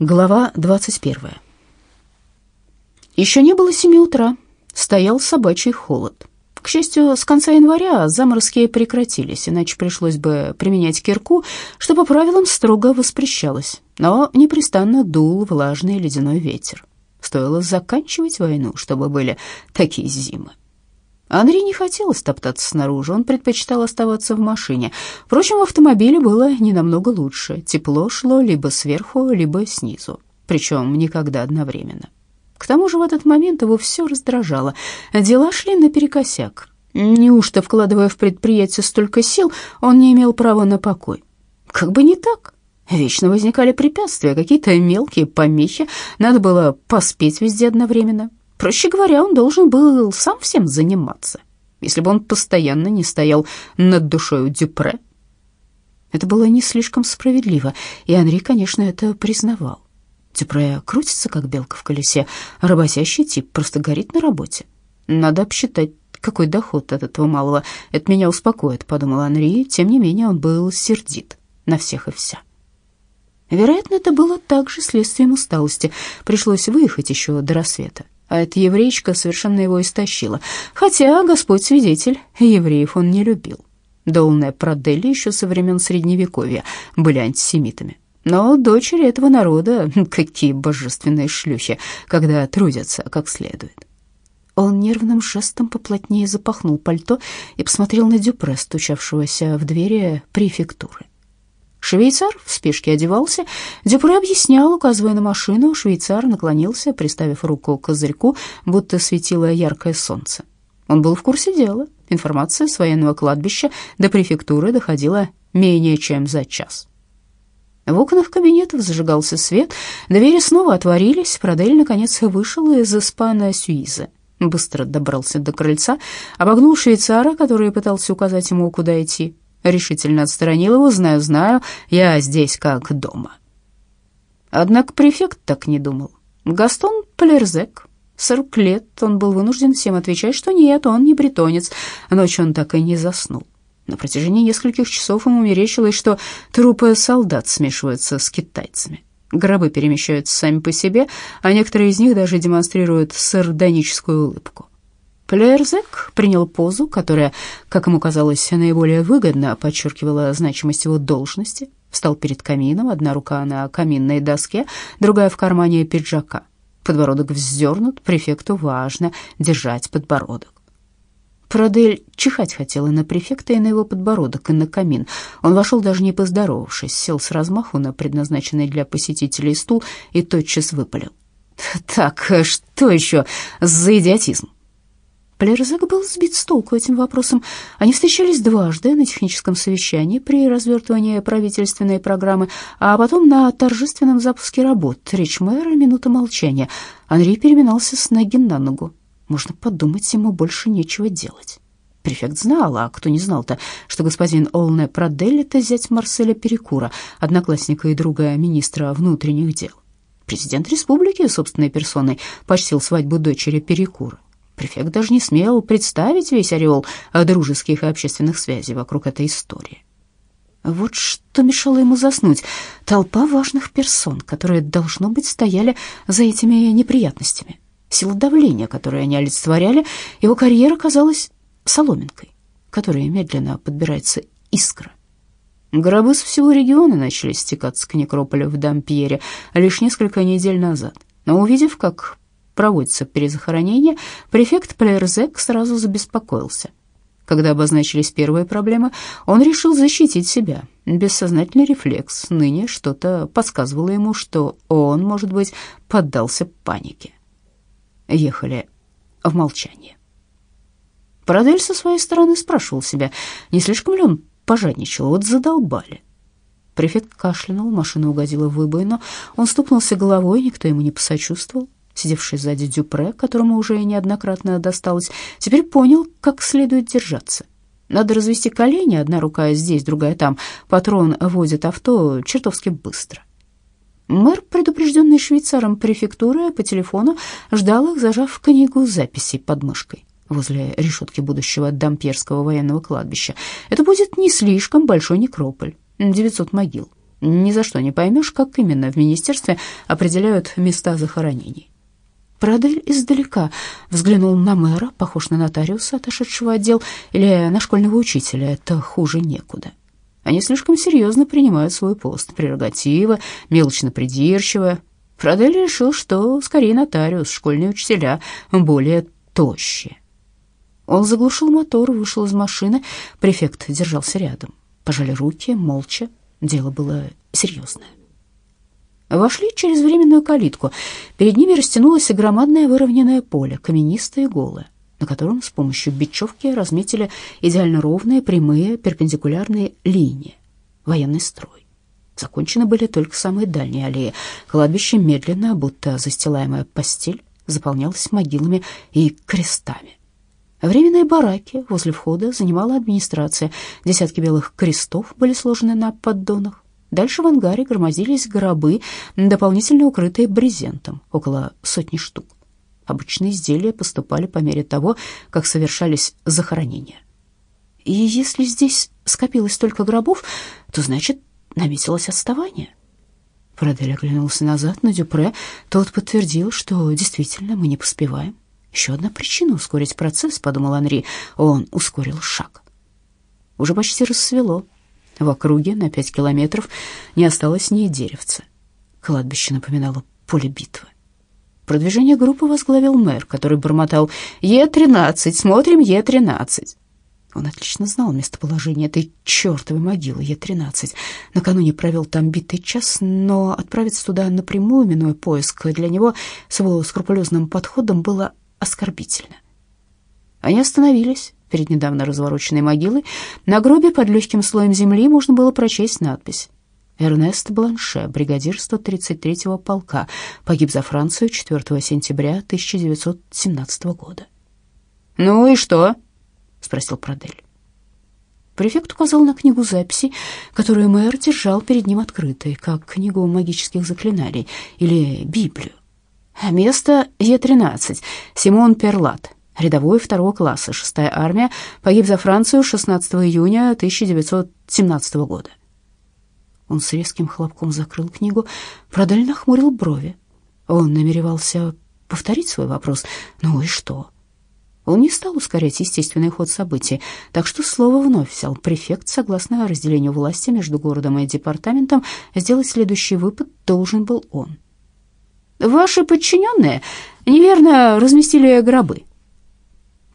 Глава 21. Еще не было семи утра, стоял собачий холод. К счастью, с конца января заморозки прекратились, иначе пришлось бы применять кирку, что по правилам строго воспрещалось. Но непрестанно дул влажный ледяной ветер. Стоило заканчивать войну, чтобы были такие зимы. Андрей не хотел топтаться снаружи, он предпочитал оставаться в машине. Впрочем, в автомобиле было не намного лучше. Тепло шло либо сверху, либо снизу, причем никогда одновременно. К тому же в этот момент его все раздражало. Дела шли наперекосяк. Неужто, вкладывая в предприятие столько сил, он не имел права на покой? Как бы не так. Вечно возникали препятствия, какие-то мелкие помехи, надо было поспеть везде одновременно. Проще говоря, он должен был сам всем заниматься, если бы он постоянно не стоял над душой Дюпре. Это было не слишком справедливо, и Анри, конечно, это признавал. Дюпре крутится, как белка в колесе, работящий тип просто горит на работе. Надо обсчитать, какой доход от этого малого. Это меня успокоит, подумал Анри, тем не менее он был сердит на всех и вся. Вероятно, это было также следствием усталости. Пришлось выехать еще до рассвета а эта еврейка совершенно его истощила. Хотя, Господь свидетель, евреев он не любил. Долная Прадели еще со времен Средневековья были антисемитами. Но дочери этого народа, какие божественные шлюхи, когда трудятся как следует. Он нервным жестом поплотнее запахнул пальто и посмотрел на Дюпре, стучавшегося в двери префектуры. Швейцар в спешке одевался. Дюпре объяснял, указывая на машину. Швейцар наклонился, приставив руку к козырьку, будто светило яркое солнце. Он был в курсе дела. Информация с военного кладбища до префектуры доходила менее чем за час. В окнах кабинетов зажигался свет, двери снова отворились, Продель, наконец, вышел из испана Сюиза. Быстро добрался до крыльца, обогнул швейцара, который пытался указать ему, куда идти. Решительно отстранил его, знаю, знаю, я здесь как дома. Однако префект так не думал. Гастон Полерзек, сорок лет, он был вынужден всем отвечать, что нет, он не бретонец. Ночью он так и не заснул. На протяжении нескольких часов ему мерещилось, что трупы солдат смешиваются с китайцами. Гробы перемещаются сами по себе, а некоторые из них даже демонстрируют сардоническую улыбку. Плеерзек принял позу, которая, как ему казалось, наиболее выгодно подчеркивала значимость его должности. Встал перед камином, одна рука на каминной доске, другая в кармане пиджака. Подбородок вздернут, префекту важно держать подбородок. Продель чихать хотела на префекта и на его подбородок, и на камин. Он вошел, даже не поздоровавшись, сел с размаху на предназначенный для посетителей стул и тотчас выпалил. «Так, что еще за идиотизм?» Плерзек был сбит с толку этим вопросом. Они встречались дважды на техническом совещании при развертывании правительственной программы, а потом на торжественном запуске работ. Речь мэра, минута молчания. Андрей переминался с ноги на ногу. Можно подумать, ему больше нечего делать. Префект знал, а кто не знал-то, что господин Олне Прадель — это зять Марселя Перекура, одноклассника и друга министра внутренних дел. Президент республики собственной персоной почтил свадьбу дочери Перекура. Префект даже не смел представить весь ореол дружеских и общественных связей вокруг этой истории. Вот что мешало ему заснуть. Толпа важных персон, которые, должно быть, стояли за этими неприятностями. Сила давления, которое они олицетворяли, его карьера казалась соломинкой, которой медленно подбирается искра. Гробы с всего региона начали стекаться к некрополю в Дампьере лишь несколько недель назад. Но увидев, как проводится перезахоронение, префект Плерзек сразу забеспокоился. Когда обозначились первые проблемы, он решил защитить себя. Бессознательный рефлекс. Ныне что-то подсказывало ему, что он, может быть, поддался панике. Ехали в молчании. Парадель со своей стороны спрашивал себя, не слишком ли он пожадничал, вот задолбали. Префект кашлянул, машина угодила в выбоину, он стукнулся головой, никто ему не посочувствовал сидевший сзади Дюпре, которому уже неоднократно досталось, теперь понял, как следует держаться. Надо развести колени, одна рука здесь, другая там. Патрон водит авто чертовски быстро. Мэр, предупрежденный швейцаром префектуры по телефону, ждал их, зажав книгу записей под мышкой возле решетки будущего Дамперского военного кладбища. Это будет не слишком большой некрополь, 900 могил. Ни за что не поймешь, как именно в министерстве определяют места захоронений. Прадель издалека взглянул на мэра, похож на нотариуса, отошедшего отдел, или на школьного учителя. Это хуже некуда. Они слишком серьезно принимают свой пост. Прерогатива, мелочно придирчиво. Прадель решил, что скорее нотариус, школьные учителя более тощие. Он заглушил мотор, вышел из машины. Префект держался рядом. Пожали руки, молча. Дело было серьезное. Вошли через временную калитку. Перед ними растянулось громадное выровненное поле, каменистое и голое, на котором с помощью бечевки разметили идеально ровные, прямые, перпендикулярные линии. Военный строй. Закончены были только самые дальние аллеи. Кладбище медленно, будто застилаемая постель, заполнялось могилами и крестами. Временные бараки возле входа занимала администрация. Десятки белых крестов были сложены на поддонах. Дальше в ангаре громоздились гробы, дополнительно укрытые брезентом, около сотни штук. Обычные изделия поступали по мере того, как совершались захоронения. И если здесь скопилось столько гробов, то значит, наметилось отставание. Продель оглянулся назад на Дюпре. Тот подтвердил, что действительно мы не поспеваем. Еще одна причина ускорить процесс, подумал Анри. Он ускорил шаг. Уже почти рассвело. В округе на пять километров не осталось ни деревца. Кладбище напоминало поле битвы. Продвижение группы возглавил мэр, который бормотал «Е-13, смотрим Е-13». Он отлично знал местоположение этой чертовой могилы Е-13. Накануне провел там битый час, но отправиться туда напрямую, минуя поиск, для него с его скрупулезным подходом было оскорбительно. Они остановились перед недавно развороченной могилой. На гробе под легким слоем земли можно было прочесть надпись Эрнест Бланше, бригадир 133-го полка, погиб за Францию 4 сентября 1917 года. «Ну и что?» — спросил Продель. Префект указал на книгу записей, которую мэр держал перед ним открытой, как книгу магических заклинаний или Библию. Место Е-13. Симон Перлат, рядовой второго класса, шестая армия, погиб за Францию 16 июня 1917 года. Он с резким хлопком закрыл книгу, Продаль нахмурил брови. Он намеревался повторить свой вопрос. «Ну и что?» Он не стал ускорять естественный ход событий, так что слово вновь взял префект, согласно разделению власти между городом и департаментом, сделать следующий выпад должен был он. «Ваши подчиненные неверно разместили гробы»,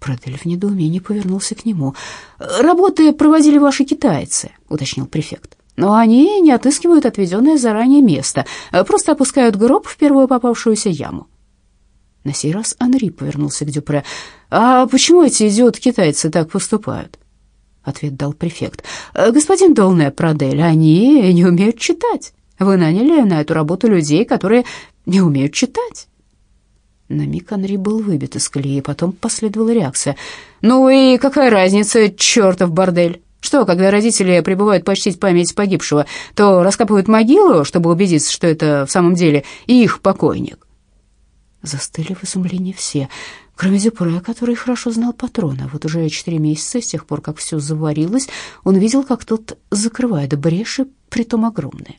Продель в недоумении повернулся к нему. «Работы проводили ваши китайцы», — уточнил префект. «Но они не отыскивают отведенное заранее место, просто опускают гроб в первую попавшуюся яму». На сей раз Анри повернулся к Дюпре. «А почему эти идиоты-китайцы так поступают?» Ответ дал префект. «Господин Долне Продель, они не умеют читать. Вы наняли на эту работу людей, которые не умеют читать». На миг Анри был выбит из колеи, потом последовала реакция. «Ну и какая разница, чертов бордель? Что, когда родители прибывают почтить память погибшего, то раскапывают могилу, чтобы убедиться, что это в самом деле их покойник?» Застыли в изумлении все, кроме Дюпре, который хорошо знал патрона. Вот уже четыре месяца, с тех пор, как все заварилось, он видел, как тот закрывает бреши, притом огромные.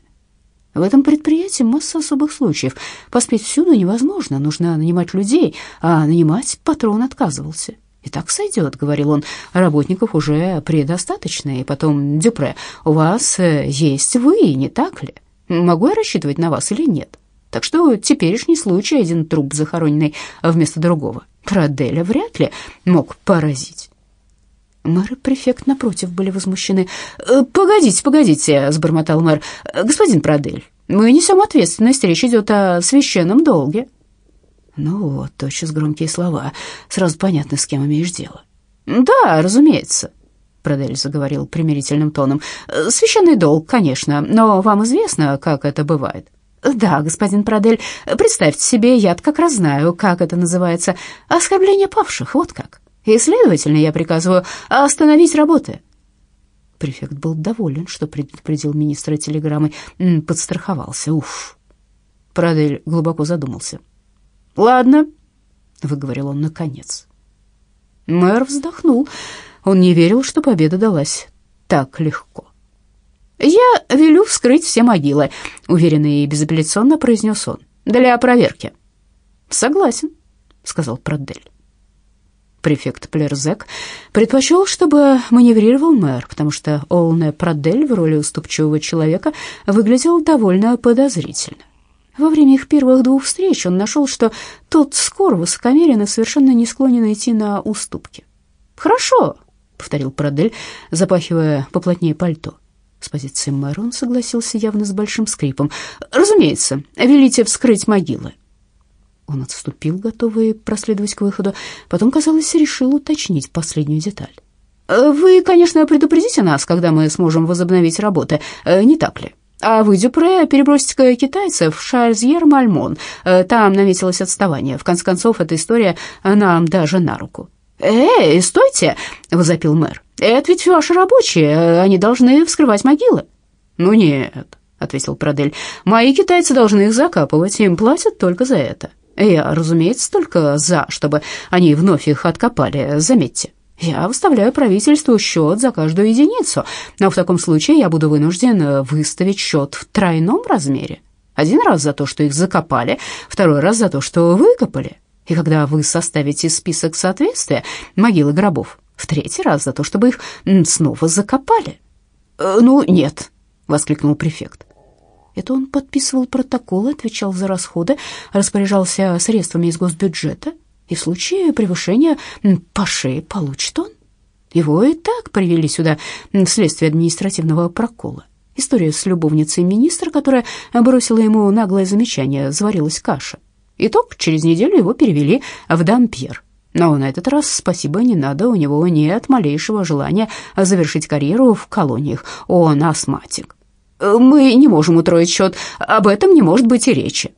В этом предприятии масса особых случаев. Поспеть всюду невозможно, нужно нанимать людей, а нанимать патрон отказывался. «И так сойдет», — говорил он, — «работников уже предостаточно, и потом, Дюпре, у вас э, есть вы, не так ли? Могу я рассчитывать на вас или нет? Так что теперешний случай, один труп захороненный вместо другого, Проделя вряд ли мог поразить». Мэр и префект, напротив, были возмущены. «Э, «Погодите, погодите», — сбормотал мэр. «Господин Продель, мы несем ответственность, речь идет о священном долге». Ну вот, тотчас громкие слова. Сразу понятно, с кем имеешь дело. «Да, разумеется», — Продель заговорил примирительным тоном. «Священный долг, конечно, но вам известно, как это бывает». «Да, господин Продель, представьте себе, я как раз знаю, как это называется. Оскорбление павших, вот как» и, следовательно, я приказываю остановить работы». Префект был доволен, что предупредил министра телеграммой, подстраховался. Уф. Прадель глубоко задумался. «Ладно», — выговорил он наконец. Мэр вздохнул. Он не верил, что победа далась так легко. «Я велю вскрыть все могилы», — уверенно и безапелляционно произнес он, — «для проверки». «Согласен», — сказал Продель. Префект Плерзек предпочел, чтобы маневрировал мэр, потому что Олне Продель в роли уступчивого человека выглядел довольно подозрительно. Во время их первых двух встреч он нашел, что тот скоро высокомерен и совершенно не склонен идти на уступки. «Хорошо», — повторил Продель, запахивая поплотнее пальто. С позиции мэра он согласился явно с большим скрипом. «Разумеется, велите вскрыть могилы». Он отступил, готовый проследовать к выходу. Потом, казалось, решил уточнить последнюю деталь. «Вы, конечно, предупредите нас, когда мы сможем возобновить работы, э, не так ли? А вы, Дюпре, перебросите-ка китайцев в Шальзьер-Мальмон. Э, там наметилось отставание. В конце концов, эта история нам даже на руку». «Эй, стойте!» — возопил мэр. «Это ведь ваши рабочие, они должны вскрывать могилы». «Ну нет», — ответил Продель, — «мои китайцы должны их закапывать, им платят только за это». Я, разумеется, только за, чтобы они вновь их откопали, заметьте. Я выставляю правительству счет за каждую единицу, но в таком случае я буду вынужден выставить счет в тройном размере. Один раз за то, что их закопали, второй раз за то, что выкопали. И когда вы составите список соответствия могилы гробов, в третий раз за то, чтобы их снова закопали. «Э, «Ну, нет», — воскликнул префект. Это он подписывал протоколы, отвечал за расходы, распоряжался средствами из госбюджета, и в случае превышения по шее получит он. Его и так привели сюда вследствие административного прокола. История с любовницей министра, которая бросила ему наглое замечание, заварилась каша. Итог, через неделю его перевели в Дампьер. Но на этот раз, спасибо, не надо, у него нет малейшего желания завершить карьеру в колониях. Он астматик. Мы не можем утроить счет, об этом не может быть и речи».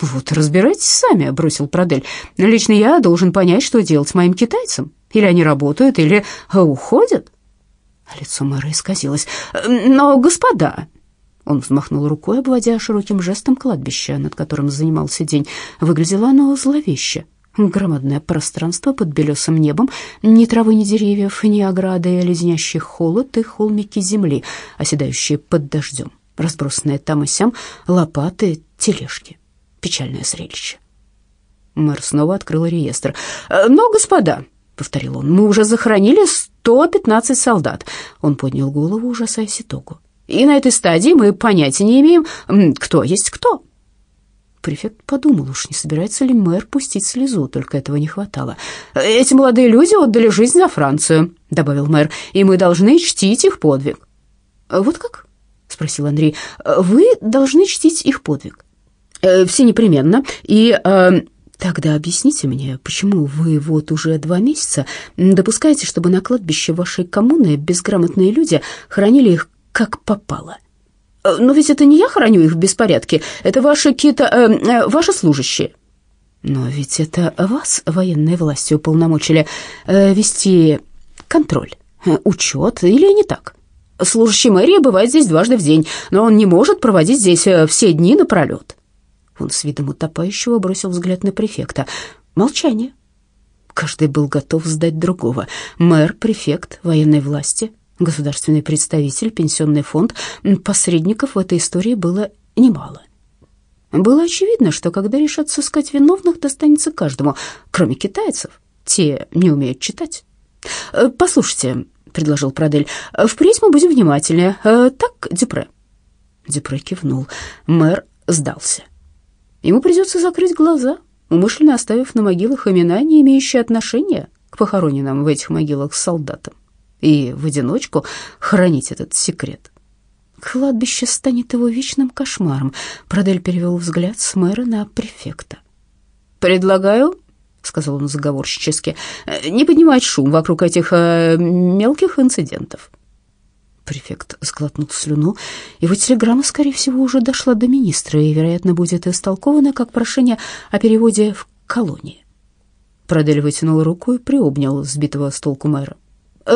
«Вот разбирайтесь сами», — бросил Продель. «Лично я должен понять, что делать с моим китайцем. Или они работают, или уходят». Лицо мэра исказилось. «Но, господа...» Он взмахнул рукой, обводя широким жестом кладбище, над которым занимался день. Выглядело оно зловеще. Громадное пространство под белесым небом, ни травы, ни деревьев, ни ограды, леденящий холод и холмики земли, оседающие под дождем, разбросанные там и сям лопаты, тележки. Печальное зрелище. Мэр снова открыл реестр. «Но, господа», — повторил он, — «мы уже захоронили 115 солдат». Он поднял голову, ужасаясь итогу. «И на этой стадии мы понятия не имеем, кто есть кто». Префект подумал, уж не собирается ли мэр пустить слезу, только этого не хватало. «Эти молодые люди отдали жизнь за Францию», — добавил мэр, «и мы должны чтить их подвиг». «Вот как?» — спросил Андрей. «Вы должны чтить их подвиг». «Э, «Все непременно. И...» э, Тогда объясните мне, почему вы вот уже два месяца допускаете, чтобы на кладбище вашей коммуны безграмотные люди хранили их как попало?» Э, но ведь это не я храню их в беспорядке, это ваши какие-то, э, э, ваши служащие. Но ведь это вас военные власти уполномочили э, вести контроль, э, учет или не так? Служащий мэрии бывает здесь дважды в день, но он не может проводить здесь все дни напролет. Он с видом утопающего бросил взгляд на префекта. Молчание. Каждый был готов сдать другого. Мэр, префект, военной власти, государственный представитель, пенсионный фонд, посредников в этой истории было немало. Было очевидно, что когда решат сыскать виновных, достанется каждому, кроме китайцев. Те не умеют читать. «Э, «Послушайте», — предложил Продель, — «впредь мы будем внимательнее. Э, так, Дюпре?» Дюпре кивнул. Мэр сдался. Ему придется закрыть глаза, умышленно оставив на могилах имена, не имеющие отношения к похороненным в этих могилах солдатам и в одиночку хранить этот секрет. Кладбище станет его вечным кошмаром. Продель перевел взгляд с мэра на префекта. «Предлагаю», — сказал он заговорщически, — «не поднимать шум вокруг этих э, мелких инцидентов». Префект сглотнул слюну. Его телеграмма, скорее всего, уже дошла до министра и, вероятно, будет истолкована как прошение о переводе в колонии. Продель вытянул руку и приобнял сбитого с толку мэра.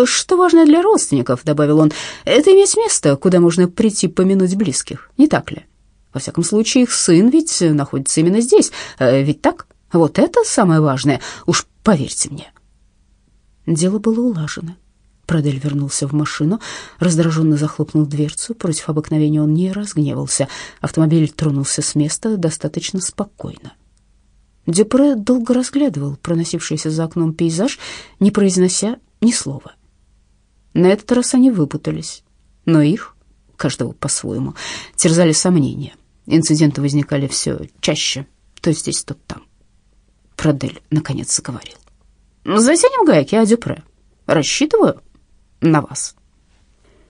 «Что важно для родственников», — добавил он, — «это иметь место, куда можно прийти помянуть близких, не так ли? Во всяком случае, их сын ведь находится именно здесь, э, ведь так? Вот это самое важное, уж поверьте мне». Дело было улажено. Продель вернулся в машину, раздраженно захлопнул дверцу. Против обыкновения он не разгневался. Автомобиль тронулся с места достаточно спокойно. Дюпре долго разглядывал проносившийся за окном пейзаж, не произнося ни слова. На этот раз они выпутались, но их, каждого по-своему, терзали сомнения. Инциденты возникали все чаще, то здесь, то там. Продель наконец заговорил. «Затянем гайки, а Дюпре? Рассчитываю на вас».